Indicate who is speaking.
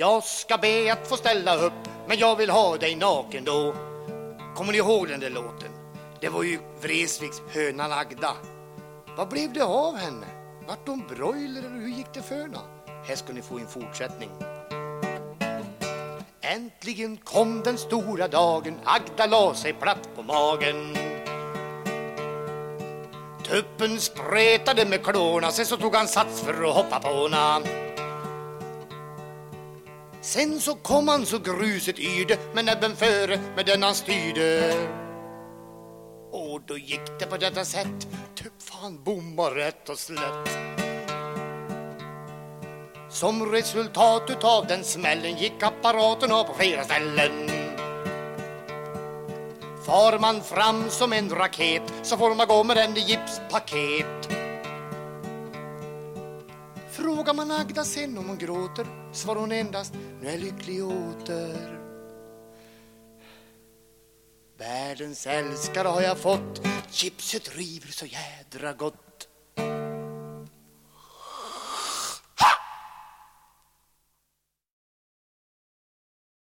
Speaker 1: Jag ska be att få ställa upp, men jag vill ha dig naken då. Kommer ni ihåg den där låten? Det var ju Vreeswijks hönan Agda. Vad blev det av henne? Vart hon broiler eller hur gick det för henne? Här ska ni få en fortsättning. Äntligen kom den stora dagen, Agda la sig platt på magen. Tuppen spretade med klorna, sen så tog han sats för att hoppa på henne. Sen så kom han så gruset yrde med näbben före med den han styrde. Och då gick det på detta sätt, typ fan bommar rätt och slätt. Som resultat utav den smällen gick apparaten av på flera ställen. Far man fram som en raket så får man gå med den i gipspaket. Frågar man Agda sen om hon gråter svarar hon endast nu är jag lycklig åter. Världens älskare har jag fått, chipset river så jädra gott.